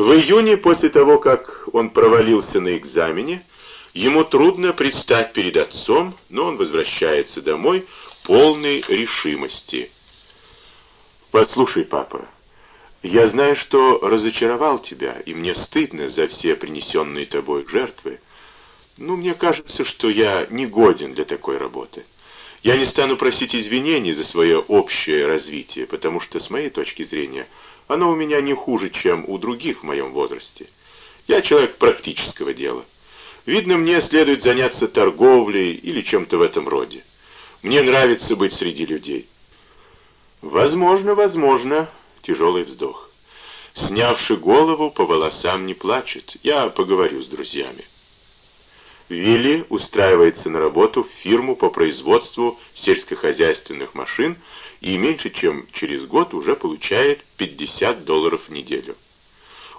В июне, после того, как он провалился на экзамене, ему трудно предстать перед отцом, но он возвращается домой полной решимости. «Послушай, папа, я знаю, что разочаровал тебя, и мне стыдно за все принесенные тобой жертвы. Но мне кажется, что я не годен для такой работы. Я не стану просить извинений за свое общее развитие, потому что, с моей точки зрения, оно у меня не хуже, чем у других в моем возрасте. Я человек практического дела. Видно, мне следует заняться торговлей или чем-то в этом роде. Мне нравится быть среди людей. Возможно, возможно, тяжелый вздох. Снявши голову, по волосам не плачет. Я поговорю с друзьями. Вилли устраивается на работу в фирму по производству сельскохозяйственных машин и меньше чем через год уже получает 50 долларов в неделю.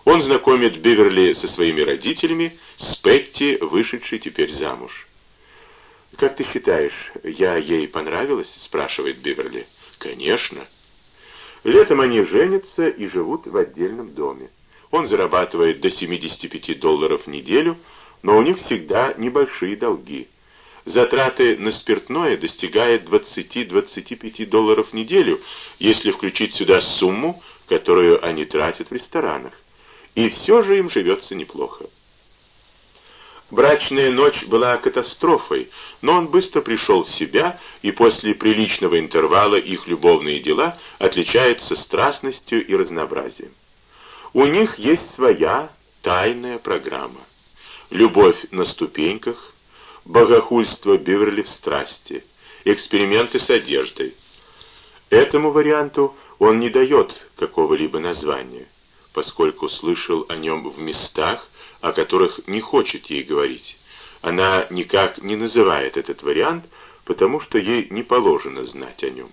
Он знакомит Биверли со своими родителями, с Петти, вышедшей теперь замуж. «Как ты считаешь, я ей понравилась?» — спрашивает Биверли. «Конечно». Летом они женятся и живут в отдельном доме. Он зарабатывает до 75 долларов в неделю, но у них всегда небольшие долги. Затраты на спиртное достигают 20-25 долларов в неделю, если включить сюда сумму, которую они тратят в ресторанах. И все же им живется неплохо. Брачная ночь была катастрофой, но он быстро пришел в себя, и после приличного интервала их любовные дела отличаются страстностью и разнообразием. У них есть своя тайная программа. Любовь на ступеньках, богохульство Биверли в страсти, эксперименты с одеждой. Этому варианту он не дает какого-либо названия, поскольку слышал о нем в местах, о которых не хочет ей говорить. Она никак не называет этот вариант, потому что ей не положено знать о нем.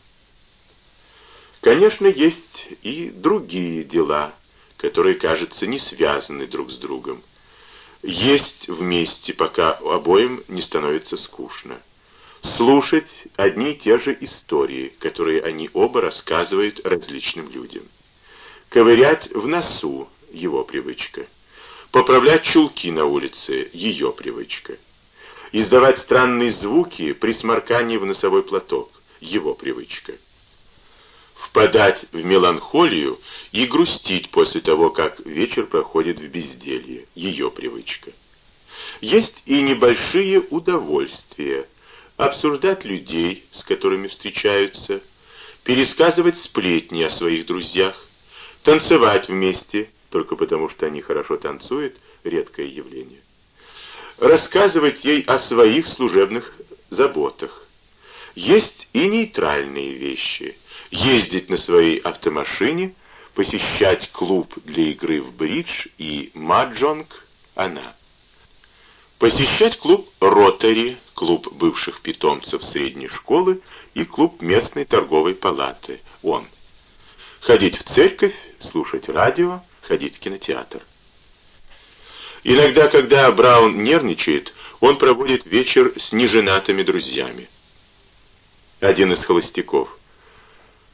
Конечно, есть и другие дела, которые, кажется, не связаны друг с другом. Есть вместе, пока обоим не становится скучно. Слушать одни и те же истории, которые они оба рассказывают различным людям. Ковырять в носу — его привычка. Поправлять чулки на улице — ее привычка. Издавать странные звуки при сморкании в носовой платок — его привычка. Впадать в меланхолию и грустить после того, как вечер проходит в безделье — ее привычка. Есть и небольшие удовольствия. Обсуждать людей, с которыми встречаются, пересказывать сплетни о своих друзьях, танцевать вместе — только потому, что они хорошо танцуют, редкое явление. Рассказывать ей о своих служебных заботах. Есть и нейтральные вещи. Ездить на своей автомашине, посещать клуб для игры в бридж и маджонг – она. Посещать клуб «Ротари», клуб бывших питомцев средней школы и клуб местной торговой палаты – он. Ходить в церковь, слушать радио, ходить в кинотеатр. Иногда, когда Браун нервничает, он проводит вечер с неженатыми друзьями. Один из холостяков.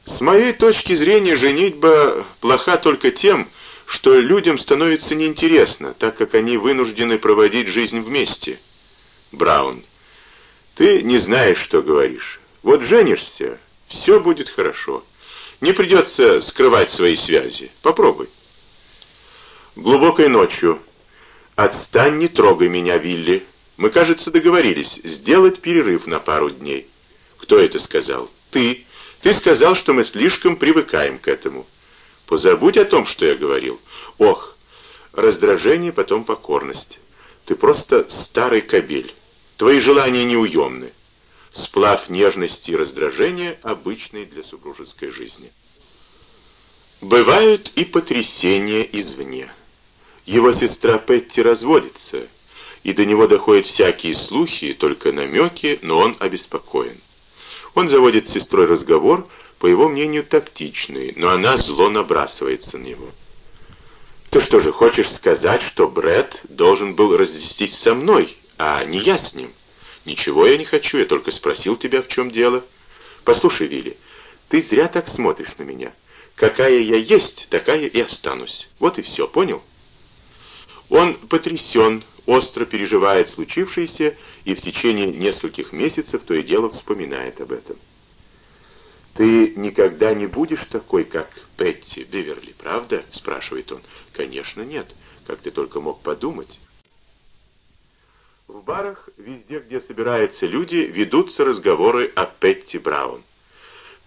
С моей точки зрения, женитьба плоха только тем, что людям становится неинтересно, так как они вынуждены проводить жизнь вместе. Браун. Ты не знаешь, что говоришь. Вот женишься, все будет хорошо. Не придется скрывать свои связи. Попробуй. Глубокой ночью. Отстань, не трогай меня, Вилли. Мы, кажется, договорились сделать перерыв на пару дней. Кто это сказал? Ты. Ты сказал, что мы слишком привыкаем к этому. Позабудь о том, что я говорил. Ох, раздражение, потом покорность. Ты просто старый кобель. Твои желания неуемны. Сплав нежности и раздражения, обычный для супружеской жизни. Бывают и потрясения извне. Его сестра Петти разводится, и до него доходят всякие слухи, только намеки, но он обеспокоен. Он заводит с сестрой разговор, по его мнению, тактичный, но она зло набрасывается на него. «Ты что же, хочешь сказать, что Бред должен был развестись со мной, а не я с ним?» «Ничего я не хочу, я только спросил тебя, в чем дело». «Послушай, Вилли, ты зря так смотришь на меня. Какая я есть, такая и останусь. Вот и все, понял?» Он потрясен, остро переживает случившееся и в течение нескольких месяцев то и дело вспоминает об этом. «Ты никогда не будешь такой, как Петти Беверли, правда?» — спрашивает он. «Конечно нет. Как ты только мог подумать?» В барах, везде, где собираются люди, ведутся разговоры о Петти Браун.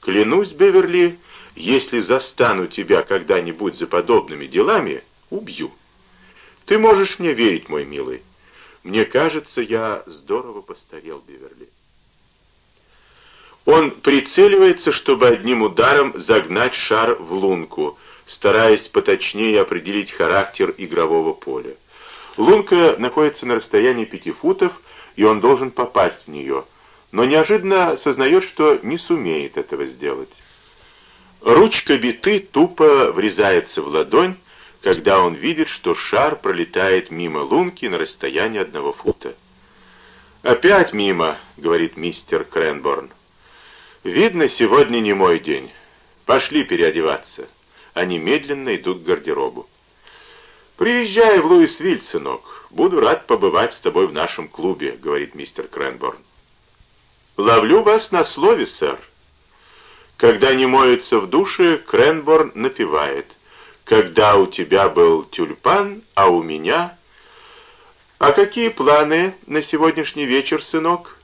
«Клянусь, Беверли, если застану тебя когда-нибудь за подобными делами, убью. Ты можешь мне верить, мой милый. Мне кажется, я здорово постарел, Беверли». Он прицеливается, чтобы одним ударом загнать шар в лунку, стараясь поточнее определить характер игрового поля. Лунка находится на расстоянии пяти футов, и он должен попасть в нее, но неожиданно сознает, что не сумеет этого сделать. Ручка биты тупо врезается в ладонь, когда он видит, что шар пролетает мимо лунки на расстоянии одного фута. «Опять мимо», — говорит мистер Кренборн. «Видно, сегодня не мой день. Пошли переодеваться». Они медленно идут к гардеробу. «Приезжай в Луисвиль, сынок. Буду рад побывать с тобой в нашем клубе», — говорит мистер Кренборн. «Ловлю вас на слове, сэр». Когда не моются в душе, Кренборн напевает. «Когда у тебя был тюльпан, а у меня...» «А какие планы на сегодняшний вечер, сынок?»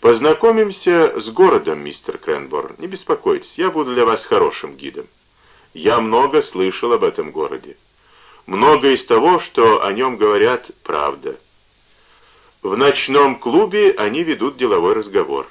«Познакомимся с городом, мистер Кренборн. Не беспокойтесь, я буду для вас хорошим гидом. Я много слышал об этом городе. Много из того, что о нем говорят, правда. В ночном клубе они ведут деловой разговор.